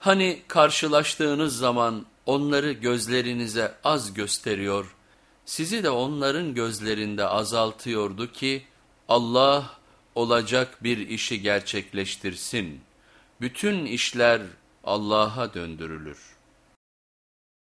Hani karşılaştığınız zaman onları gözlerinize az gösteriyor, sizi de onların gözlerinde azaltıyordu ki Allah olacak bir işi gerçekleştirsin. Bütün işler Allah'a döndürülür.